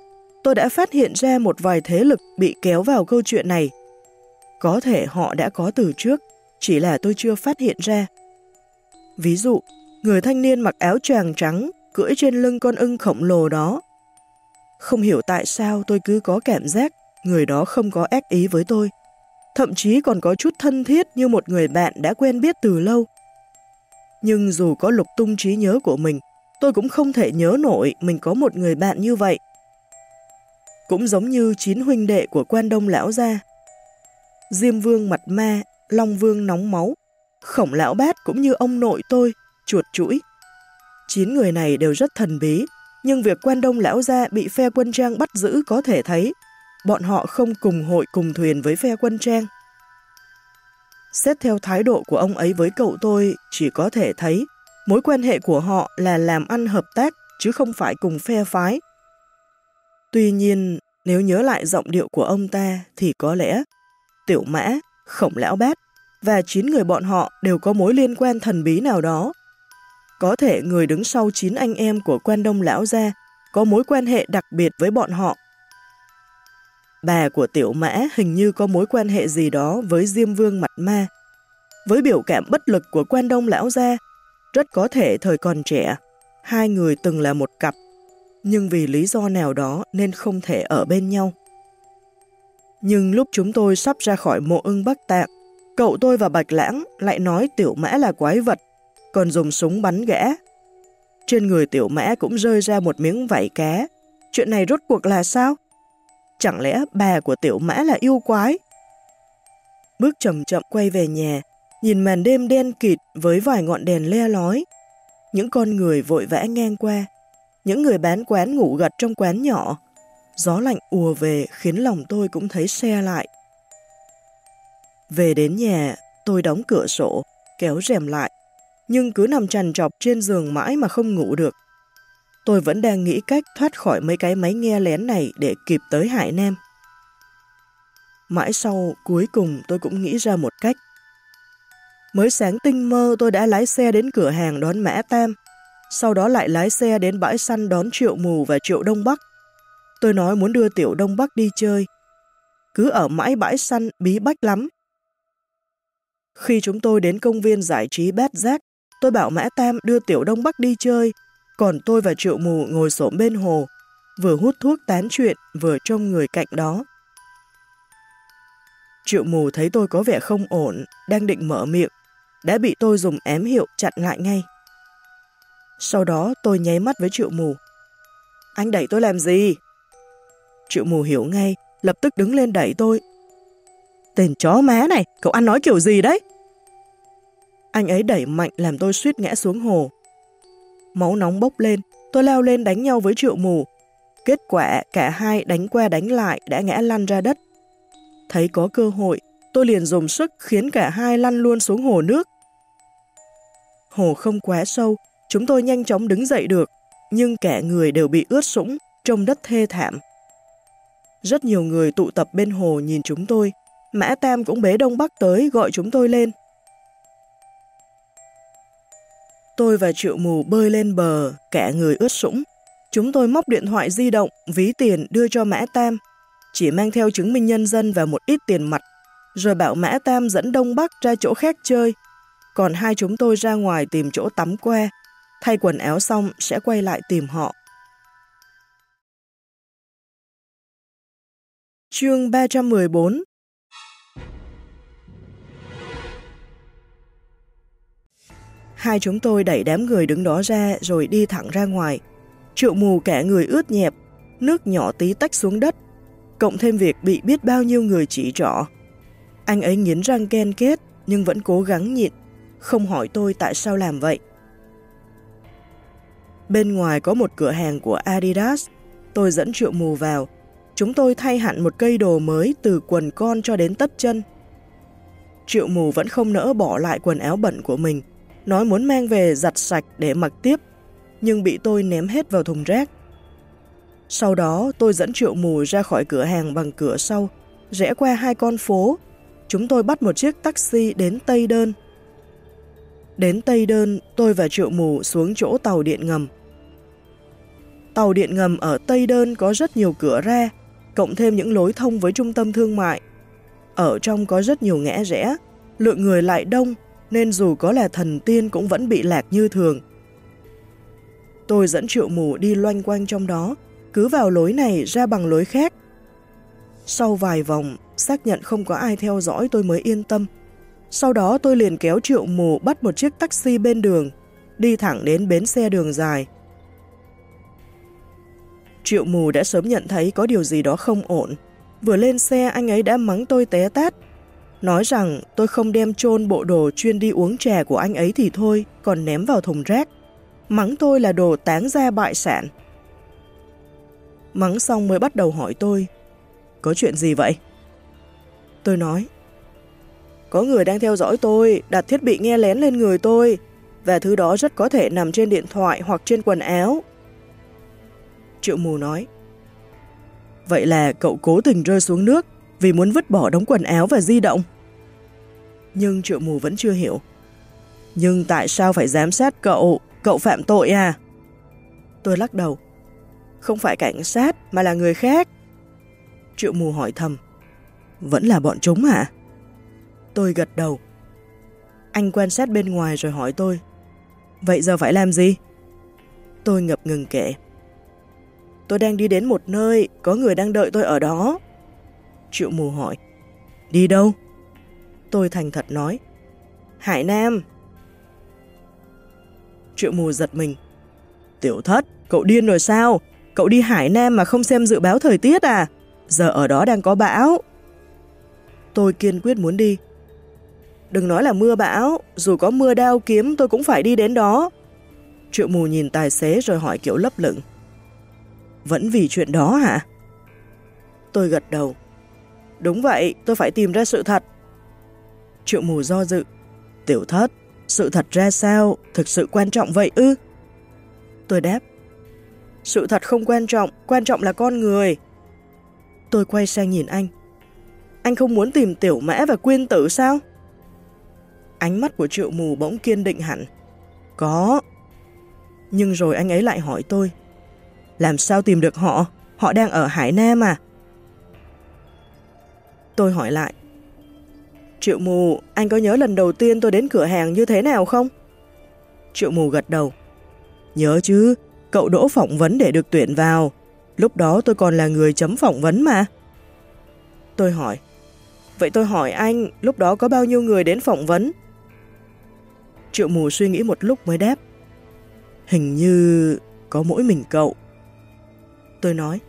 tôi đã phát hiện ra một vài thế lực bị kéo vào câu chuyện này. Có thể họ đã có từ trước, chỉ là tôi chưa phát hiện ra. Ví dụ, người thanh niên mặc áo choàng trắng cưỡi trên lưng con ưng khổng lồ đó. Không hiểu tại sao tôi cứ có cảm giác người đó không có ác ý với tôi. Thậm chí còn có chút thân thiết như một người bạn đã quen biết từ lâu. Nhưng dù có lục tung trí nhớ của mình, tôi cũng không thể nhớ nổi mình có một người bạn như vậy cũng giống như chín huynh đệ của quan đông lão gia. Diêm vương mặt ma, Long vương nóng máu, khổng lão bát cũng như ông nội tôi, chuột chuỗi. Chín người này đều rất thần bí, nhưng việc quan đông lão gia bị phe quân trang bắt giữ có thể thấy bọn họ không cùng hội cùng thuyền với phe quân trang. Xét theo thái độ của ông ấy với cậu tôi, chỉ có thể thấy mối quan hệ của họ là làm ăn hợp tác chứ không phải cùng phe phái. Tuy nhiên, nếu nhớ lại giọng điệu của ông ta thì có lẽ Tiểu Mã, Khổng Lão Bát và chín người bọn họ đều có mối liên quan thần bí nào đó. Có thể người đứng sau chín anh em của quan đông lão gia có mối quan hệ đặc biệt với bọn họ. Bà của Tiểu Mã hình như có mối quan hệ gì đó với Diêm Vương Mặt Ma. Với biểu cảm bất lực của quan đông lão gia, rất có thể thời còn trẻ, hai người từng là một cặp, nhưng vì lý do nào đó nên không thể ở bên nhau. Nhưng lúc chúng tôi sắp ra khỏi mộ ưng Bắc Tạng, cậu tôi và Bạch Lãng lại nói tiểu mã là quái vật, còn dùng súng bắn gã. Trên người tiểu mã cũng rơi ra một miếng vảy cá. Chuyện này rốt cuộc là sao? Chẳng lẽ bà của tiểu mã là yêu quái? Bước chậm chậm quay về nhà, nhìn màn đêm đen kịt với vài ngọn đèn le lói. Những con người vội vã ngang qua, những người bán quán ngủ gật trong quán nhỏ. Gió lạnh ùa về khiến lòng tôi cũng thấy xe lại. Về đến nhà, tôi đóng cửa sổ, kéo rèm lại, nhưng cứ nằm trằn trọc trên giường mãi mà không ngủ được. Tôi vẫn đang nghĩ cách thoát khỏi mấy cái máy nghe lén này để kịp tới Hải Nam. Mãi sau, cuối cùng tôi cũng nghĩ ra một cách. Mới sáng tinh mơ tôi đã lái xe đến cửa hàng đón Mã Tam, sau đó lại lái xe đến bãi săn đón Triệu Mù và Triệu Đông Bắc. Tôi nói muốn đưa Tiểu Đông Bắc đi chơi. Cứ ở mãi bãi săn bí bách lắm. Khi chúng tôi đến công viên giải trí Bét Giác, tôi bảo Mã Tam đưa Tiểu Đông Bắc đi chơi, còn tôi và Triệu Mù ngồi xổm bên hồ, vừa hút thuốc tán chuyện, vừa trông người cạnh đó. Triệu Mù thấy tôi có vẻ không ổn, đang định mở miệng, đã bị tôi dùng ém hiệu chặn lại ngay. Sau đó tôi nháy mắt với Triệu Mù. Anh đẩy tôi làm gì? Triệu Mù hiểu ngay, lập tức đứng lên đẩy tôi. Tên chó má này, cậu ăn nói kiểu gì đấy? Anh ấy đẩy mạnh làm tôi suýt ngã xuống hồ. Máu nóng bốc lên, tôi leo lên đánh nhau với triệu mù. Kết quả cả hai đánh qua đánh lại đã ngã lăn ra đất. Thấy có cơ hội, tôi liền dùng sức khiến cả hai lăn luôn xuống hồ nước. Hồ không quá sâu, chúng tôi nhanh chóng đứng dậy được, nhưng cả người đều bị ướt sũng, trông đất thê thảm. Rất nhiều người tụ tập bên hồ nhìn chúng tôi, Mã Tam cũng bế Đông Bắc tới gọi chúng tôi lên. Tôi và Triệu Mù bơi lên bờ, cả người ướt sũng. Chúng tôi móc điện thoại di động, ví tiền đưa cho Mã Tam, chỉ mang theo chứng minh nhân dân và một ít tiền mặt, rồi bảo Mã Tam dẫn Đông Bắc ra chỗ khác chơi. Còn hai chúng tôi ra ngoài tìm chỗ tắm que, thay quần áo xong sẽ quay lại tìm họ. Chương 314 Hai chúng tôi đẩy đám người đứng đó ra rồi đi thẳng ra ngoài. Triệu mù cả người ướt nhẹp, nước nhỏ tí tách xuống đất, cộng thêm việc bị biết bao nhiêu người chỉ trỏ. Anh ấy nghiến răng ken kết nhưng vẫn cố gắng nhịn, không hỏi tôi tại sao làm vậy. Bên ngoài có một cửa hàng của Adidas, tôi dẫn triệu mù vào. Chúng tôi thay hẳn một cây đồ mới từ quần con cho đến tất chân. Triệu mù vẫn không nỡ bỏ lại quần áo bẩn của mình, nói muốn mang về giặt sạch để mặc tiếp, nhưng bị tôi ném hết vào thùng rác. Sau đó tôi dẫn triệu mù ra khỏi cửa hàng bằng cửa sau, rẽ qua hai con phố. Chúng tôi bắt một chiếc taxi đến Tây Đơn. Đến Tây Đơn, tôi và triệu mù xuống chỗ tàu điện ngầm. Tàu điện ngầm ở Tây Đơn có rất nhiều cửa ra, cộng thêm những lối thông với trung tâm thương mại. Ở trong có rất nhiều ngã rẽ, lượng người lại đông nên dù có là thần tiên cũng vẫn bị lạc như thường. Tôi dẫn triệu mù đi loanh quanh trong đó, cứ vào lối này ra bằng lối khác. Sau vài vòng, xác nhận không có ai theo dõi tôi mới yên tâm. Sau đó tôi liền kéo triệu mù bắt một chiếc taxi bên đường, đi thẳng đến bến xe đường dài. Triệu mù đã sớm nhận thấy có điều gì đó không ổn. Vừa lên xe anh ấy đã mắng tôi té tát. Nói rằng tôi không đem chôn bộ đồ chuyên đi uống trà của anh ấy thì thôi, còn ném vào thùng rác. Mắng tôi là đồ táng ra bại sản. Mắng xong mới bắt đầu hỏi tôi, có chuyện gì vậy? Tôi nói, có người đang theo dõi tôi, đặt thiết bị nghe lén lên người tôi, và thứ đó rất có thể nằm trên điện thoại hoặc trên quần áo. Triệu mù nói, Vậy là cậu cố tình rơi xuống nước vì muốn vứt bỏ đống quần áo và di động. Nhưng triệu mù vẫn chưa hiểu. Nhưng tại sao phải giám sát cậu? Cậu phạm tội à? Tôi lắc đầu. Không phải cảnh sát mà là người khác. Triệu mù hỏi thầm. Vẫn là bọn chúng hả? Tôi gật đầu. Anh quan sát bên ngoài rồi hỏi tôi. Vậy giờ phải làm gì? Tôi ngập ngừng kể. Tôi đang đi đến một nơi, có người đang đợi tôi ở đó. Triệu mù hỏi. Đi đâu? Tôi thành thật nói. Hải Nam. Triệu mù giật mình. Tiểu thất, cậu điên rồi sao? Cậu đi Hải Nam mà không xem dự báo thời tiết à? Giờ ở đó đang có bão. Tôi kiên quyết muốn đi. Đừng nói là mưa bão, dù có mưa đao kiếm tôi cũng phải đi đến đó. Triệu mù nhìn tài xế rồi hỏi kiểu lấp lửng. Vẫn vì chuyện đó hả? Tôi gật đầu. Đúng vậy, tôi phải tìm ra sự thật. Triệu mù do dự. Tiểu thất, sự thật ra sao? Thực sự quan trọng vậy ư? Tôi đáp. Sự thật không quan trọng, quan trọng là con người. Tôi quay sang nhìn anh. Anh không muốn tìm tiểu mã và quyên tử sao? Ánh mắt của triệu mù bỗng kiên định hẳn. Có. Nhưng rồi anh ấy lại hỏi tôi. Làm sao tìm được họ? Họ đang ở Hải Nam à? Tôi hỏi lại. Triệu mù, anh có nhớ lần đầu tiên tôi đến cửa hàng như thế nào không? Triệu mù gật đầu. Nhớ chứ, cậu đỗ phỏng vấn để được tuyển vào. Lúc đó tôi còn là người chấm phỏng vấn mà. Tôi hỏi. Vậy tôi hỏi anh, lúc đó có bao nhiêu người đến phỏng vấn? Triệu mù suy nghĩ một lúc mới đáp. Hình như có mỗi mình cậu. Tôi nói.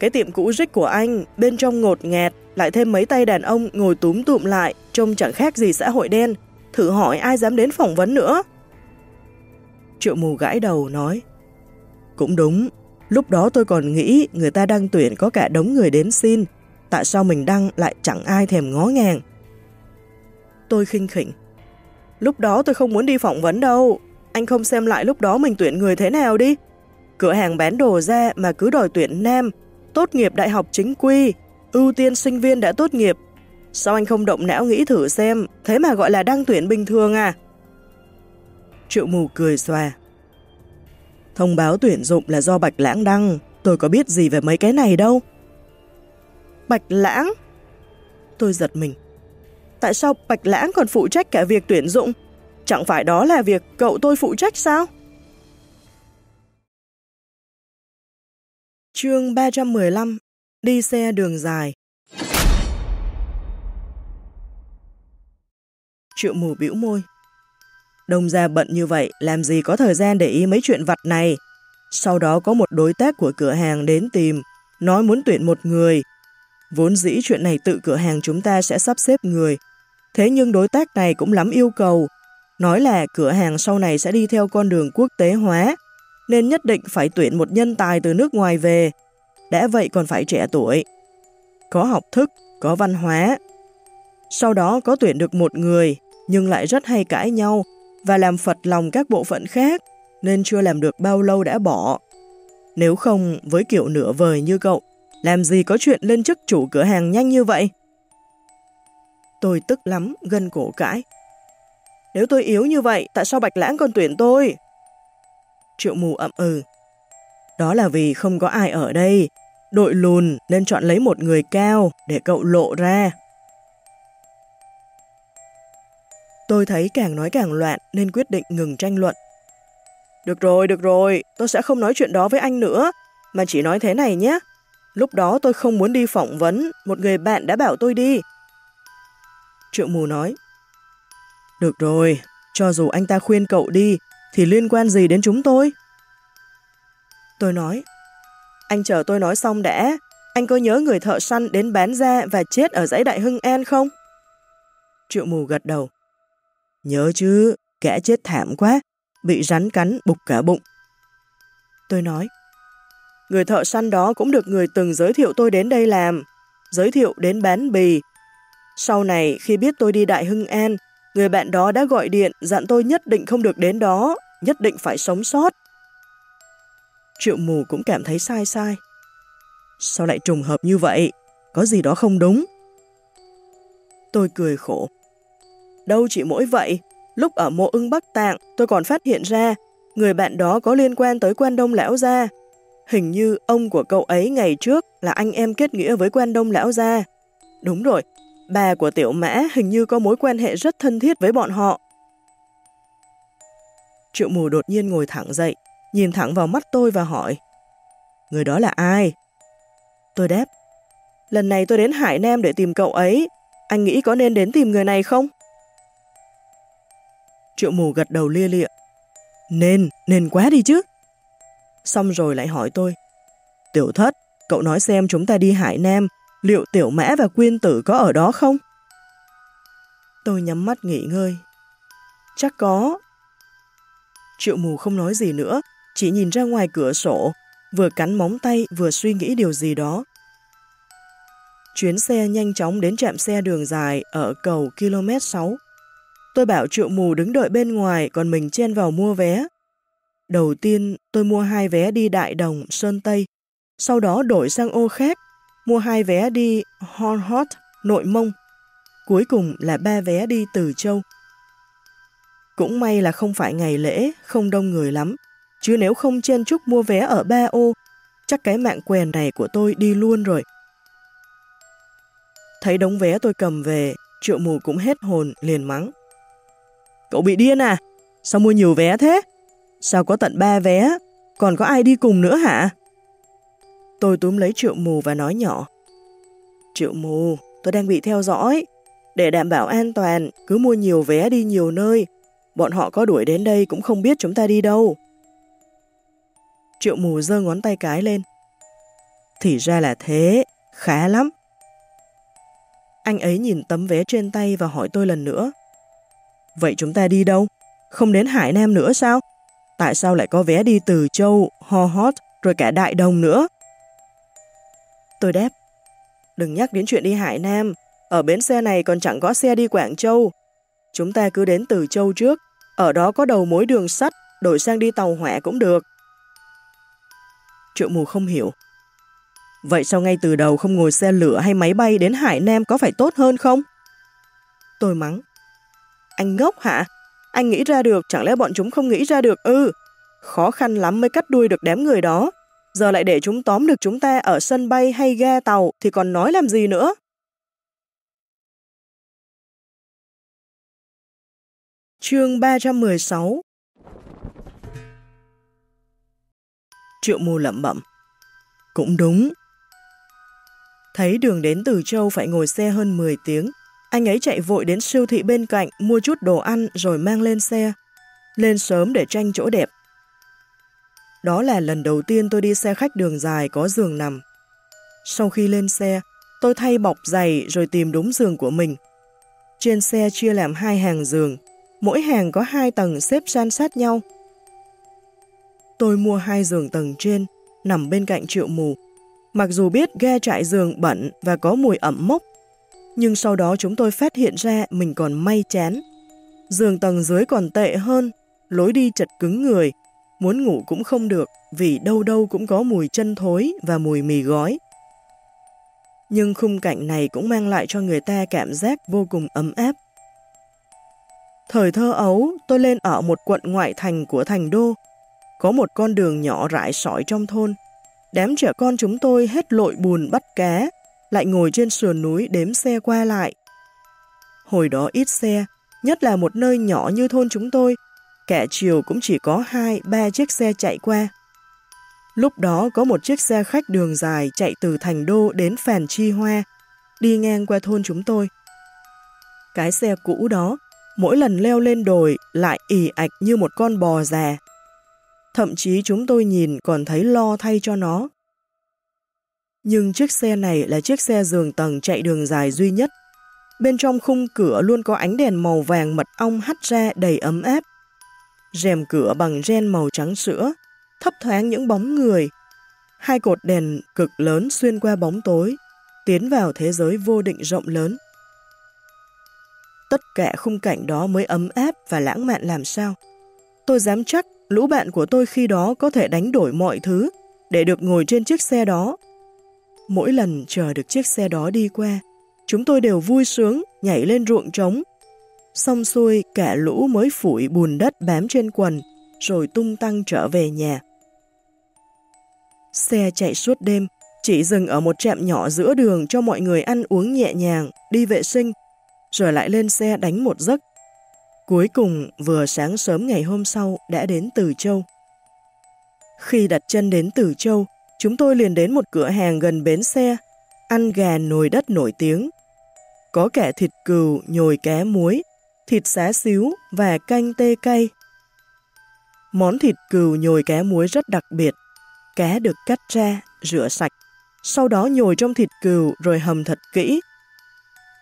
Cái tiệm cũ rích của anh, bên trong ngột nghẹt, lại thêm mấy tay đàn ông ngồi túm tụm lại, trông chẳng khác gì xã hội đen. Thử hỏi ai dám đến phỏng vấn nữa. Triệu mù gãi đầu nói. Cũng đúng, lúc đó tôi còn nghĩ người ta đang tuyển có cả đống người đến xin. Tại sao mình đăng lại chẳng ai thèm ngó ngàng? Tôi khinh khỉnh. Lúc đó tôi không muốn đi phỏng vấn đâu. Anh không xem lại lúc đó mình tuyển người thế nào đi. Cửa hàng bán đồ ra mà cứ đòi tuyển nam, tốt nghiệp đại học chính quy, ưu tiên sinh viên đã tốt nghiệp. Sao anh không động não nghĩ thử xem, thế mà gọi là đăng tuyển bình thường à? Triệu mù cười xòa. Thông báo tuyển dụng là do Bạch Lãng đăng, tôi có biết gì về mấy cái này đâu. Bạch Lãng? Tôi giật mình. Tại sao Bạch Lãng còn phụ trách cả việc tuyển dụng? Chẳng phải đó là việc cậu tôi phụ trách sao? Chương 315 Đi xe đường dài Triệu mù bĩu môi Đông ra bận như vậy, làm gì có thời gian để ý mấy chuyện vặt này. Sau đó có một đối tác của cửa hàng đến tìm, nói muốn tuyển một người. Vốn dĩ chuyện này tự cửa hàng chúng ta sẽ sắp xếp người. Thế nhưng đối tác này cũng lắm yêu cầu, nói là cửa hàng sau này sẽ đi theo con đường quốc tế hóa, nên nhất định phải tuyển một nhân tài từ nước ngoài về. Đã vậy còn phải trẻ tuổi. Có học thức, có văn hóa. Sau đó có tuyển được một người, nhưng lại rất hay cãi nhau và làm phật lòng các bộ phận khác, nên chưa làm được bao lâu đã bỏ. Nếu không, với kiểu nửa vời như cậu, làm gì có chuyện lên chức chủ cửa hàng nhanh như vậy? Tôi tức lắm, gân cổ cãi. Nếu tôi yếu như vậy, tại sao Bạch Lãng còn tuyển tôi? Triệu mù ậm ừ. Đó là vì không có ai ở đây. Đội lùn nên chọn lấy một người cao để cậu lộ ra. Tôi thấy càng nói càng loạn nên quyết định ngừng tranh luận. Được rồi, được rồi, tôi sẽ không nói chuyện đó với anh nữa, mà chỉ nói thế này nhé. Lúc đó tôi không muốn đi phỏng vấn, một người bạn đã bảo tôi đi. Triệu mù nói, Được rồi, cho dù anh ta khuyên cậu đi, thì liên quan gì đến chúng tôi? Tôi nói, anh chờ tôi nói xong đã. Anh có nhớ người thợ săn đến bán ra và chết ở dãy Đại Hưng An không? Triệu mù gật đầu. Nhớ chứ, kẻ chết thảm quá, bị rắn cắn bục cả bụng. Tôi nói, người thợ săn đó cũng được người từng giới thiệu tôi đến đây làm, giới thiệu đến bán bì. Sau này, khi biết tôi đi Đại Hưng An, người bạn đó đã gọi điện dặn tôi nhất định không được đến đó, nhất định phải sống sót. Triệu mù cũng cảm thấy sai sai. Sao lại trùng hợp như vậy? Có gì đó không đúng? Tôi cười khổ. Đâu chỉ mỗi vậy, lúc ở mộ ưng Bắc Tạng tôi còn phát hiện ra người bạn đó có liên quan tới quan đông lão gia. Hình như ông của cậu ấy ngày trước là anh em kết nghĩa với quan đông lão gia. Đúng rồi, bà của tiểu mã hình như có mối quan hệ rất thân thiết với bọn họ. Triệu mù đột nhiên ngồi thẳng dậy, nhìn thẳng vào mắt tôi và hỏi Người đó là ai? Tôi đáp Lần này tôi đến Hải Nam để tìm cậu ấy Anh nghĩ có nên đến tìm người này không? Triệu mù gật đầu lia lịa Nên, nên quá đi chứ Xong rồi lại hỏi tôi Tiểu thất, cậu nói xem chúng ta đi Hải Nam Liệu tiểu mã và quyên tử có ở đó không? Tôi nhắm mắt nghỉ ngơi Chắc có Triệu mù không nói gì nữa chỉ nhìn ra ngoài cửa sổ, vừa cắn móng tay vừa suy nghĩ điều gì đó. Chuyến xe nhanh chóng đến trạm xe đường dài ở cầu km 6. Tôi bảo triệu mù đứng đợi bên ngoài còn mình chen vào mua vé. Đầu tiên tôi mua hai vé đi Đại Đồng, Sơn Tây, sau đó đổi sang ô khác, mua hai vé đi Hon Hot, Nội Mông. Cuối cùng là ba vé đi Từ Châu. Cũng may là không phải ngày lễ, không đông người lắm, chứ nếu không chen chúc mua vé ở ba ô, chắc cái mạng quèn này của tôi đi luôn rồi. Thấy đống vé tôi cầm về, triệu mù cũng hết hồn, liền mắng. Cậu bị điên à? Sao mua nhiều vé thế? Sao có tận ba vé? Còn có ai đi cùng nữa hả? Tôi túm lấy triệu mù và nói nhỏ. Triệu mù, tôi đang bị theo dõi. Để đảm bảo an toàn, cứ mua nhiều vé đi nhiều nơi. Bọn họ có đuổi đến đây cũng không biết chúng ta đi đâu. Triệu mù giơ ngón tay cái lên. Thì ra là thế, khá lắm. Anh ấy nhìn tấm vé trên tay và hỏi tôi lần nữa. Vậy chúng ta đi đâu? Không đến Hải Nam nữa sao? Tại sao lại có vé đi từ Châu, Ho Hot, rồi cả Đại Đồng nữa? Tôi đáp. Đừng nhắc đến chuyện đi Hải Nam. Ở bến xe này còn chẳng có xe đi Quảng Châu. Chúng ta cứ đến từ Châu trước. Ở đó có đầu mối đường sắt, đổi sang đi tàu hỏa cũng được. Triệu mù không hiểu. Vậy sao ngay từ đầu không ngồi xe lửa hay máy bay đến Hải Nam có phải tốt hơn không? Tôi mắng. Anh ngốc hả? Anh nghĩ ra được, chẳng lẽ bọn chúng không nghĩ ra được ư? Ừ, khó khăn lắm mới cắt đuôi được đám người đó. Giờ lại để chúng tóm được chúng ta ở sân bay hay ga tàu thì còn nói làm gì nữa? Chương 316 Triệu mù lẩm bẩm. Cũng đúng. Thấy đường đến từ châu phải ngồi xe hơn 10 tiếng, anh ấy chạy vội đến siêu thị bên cạnh mua chút đồ ăn rồi mang lên xe. Lên sớm để tranh chỗ đẹp. Đó là lần đầu tiên tôi đi xe khách đường dài có giường nằm. Sau khi lên xe, tôi thay bọc giày rồi tìm đúng giường của mình. Trên xe chia làm hai hàng giường, mỗi hàng có hai tầng xếp san sát nhau. Tôi mua hai giường tầng trên, nằm bên cạnh triệu mù. Mặc dù biết ghe trại giường bẩn và có mùi ẩm mốc, nhưng sau đó chúng tôi phát hiện ra mình còn may chán. Giường tầng dưới còn tệ hơn, lối đi chật cứng người, muốn ngủ cũng không được vì đâu đâu cũng có mùi chân thối và mùi mì gói. Nhưng khung cảnh này cũng mang lại cho người ta cảm giác vô cùng ấm áp. Thời thơ ấu, tôi lên ở một quận ngoại thành của thành đô, có một con đường nhỏ rải sỏi trong thôn. Đám trẻ con chúng tôi hết lội bùn bắt cá, lại ngồi trên sườn núi đếm xe qua lại. Hồi đó ít xe, nhất là một nơi nhỏ như thôn chúng tôi, cả chiều cũng chỉ có hai, ba chiếc xe chạy qua. Lúc đó có một chiếc xe khách đường dài chạy từ thành đô đến Phàn Chi Hoa, đi ngang qua thôn chúng tôi. Cái xe cũ đó, mỗi lần leo lên đồi lại ỉ ạch như một con bò già, Thậm chí chúng tôi nhìn còn thấy lo thay cho nó. Nhưng chiếc xe này là chiếc xe giường tầng chạy đường dài duy nhất. Bên trong khung cửa luôn có ánh đèn màu vàng mật ong hắt ra đầy ấm áp. Rèm cửa bằng ren màu trắng sữa, thấp thoáng những bóng người. Hai cột đèn cực lớn xuyên qua bóng tối, tiến vào thế giới vô định rộng lớn. Tất cả khung cảnh đó mới ấm áp và lãng mạn làm sao. Tôi dám chắc lũ bạn của tôi khi đó có thể đánh đổi mọi thứ để được ngồi trên chiếc xe đó. Mỗi lần chờ được chiếc xe đó đi qua, chúng tôi đều vui sướng nhảy lên ruộng trống. Xong xuôi cả lũ mới phủi bùn đất bám trên quần, rồi tung tăng trở về nhà. Xe chạy suốt đêm, chỉ dừng ở một trạm nhỏ giữa đường cho mọi người ăn uống nhẹ nhàng, đi vệ sinh, rồi lại lên xe đánh một giấc. Cuối cùng, vừa sáng sớm ngày hôm sau đã đến Từ Châu. Khi đặt chân đến Từ Châu, chúng tôi liền đến một cửa hàng gần bến xe, ăn gà nồi đất nổi tiếng. Có cả thịt cừu, nhồi cá muối, thịt xá xíu và canh tê cay. Món thịt cừu nhồi cá muối rất đặc biệt. Cá được cắt ra, rửa sạch, sau đó nhồi trong thịt cừu rồi hầm thật kỹ.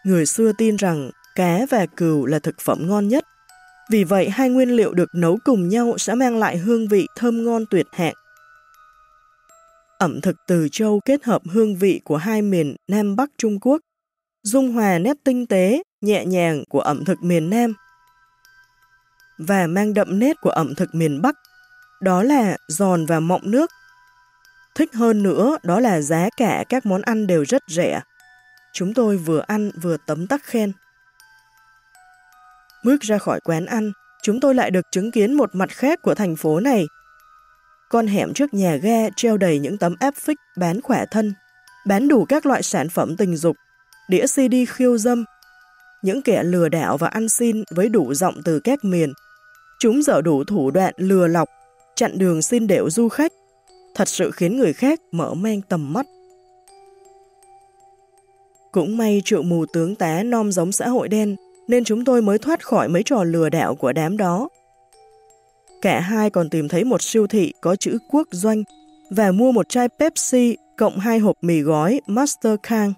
Người xưa tin rằng cá và cừu là thực phẩm ngon nhất. Vì vậy hai nguyên liệu được nấu cùng nhau sẽ mang lại hương vị thơm ngon tuyệt hạng. Ẩm thực từ châu kết hợp hương vị của hai miền Nam Bắc Trung Quốc, dung hòa nét tinh tế, nhẹ nhàng của ẩm thực miền Nam và mang đậm nét của ẩm thực miền Bắc, đó là giòn và mọng nước. Thích hơn nữa đó là giá cả các món ăn đều rất rẻ. Chúng tôi vừa ăn vừa tấm tắc khen. Bước ra khỏi quán ăn, chúng tôi lại được chứng kiến một mặt khác của thành phố này. Con hẻm trước nhà ga treo đầy những tấm áp phích bán khỏe thân, bán đủ các loại sản phẩm tình dục, đĩa CD khiêu dâm, những kẻ lừa đảo và ăn xin với đủ giọng từ các miền. Chúng dở đủ thủ đoạn lừa lọc, chặn đường xin đểu du khách, thật sự khiến người khác mở mang tầm mắt. Cũng may triệu mù tướng tá non giống xã hội đen nên chúng tôi mới thoát khỏi mấy trò lừa đảo của đám đó. Cả hai còn tìm thấy một siêu thị có chữ quốc doanh và mua một chai Pepsi cộng hai hộp mì gói Master Kang.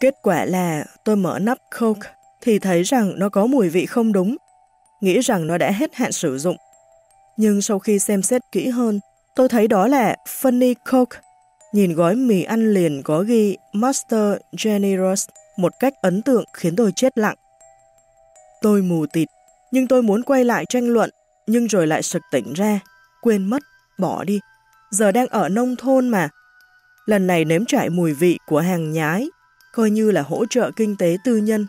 Kết quả là tôi mở nắp Coke thì thấy rằng nó có mùi vị không đúng, nghĩ rằng nó đã hết hạn sử dụng. Nhưng sau khi xem xét kỹ hơn, tôi thấy đó là Funny Coke. Nhìn gói mì ăn liền có ghi Master Generous một cách ấn tượng khiến tôi chết lặng. Tôi mù tịt, nhưng tôi muốn quay lại tranh luận, nhưng rồi lại sực tỉnh ra, quên mất, bỏ đi. Giờ đang ở nông thôn mà. Lần này nếm trải mùi vị của hàng nhái, coi như là hỗ trợ kinh tế tư nhân.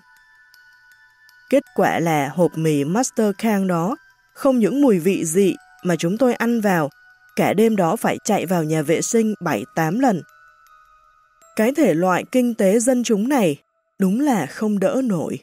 Kết quả là hộp mì Master Kang đó không những mùi vị dị mà chúng tôi ăn vào, cả đêm đó phải chạy vào nhà vệ sinh 7-8 lần. Cái thể loại kinh tế dân chúng này đúng là không đỡ nổi.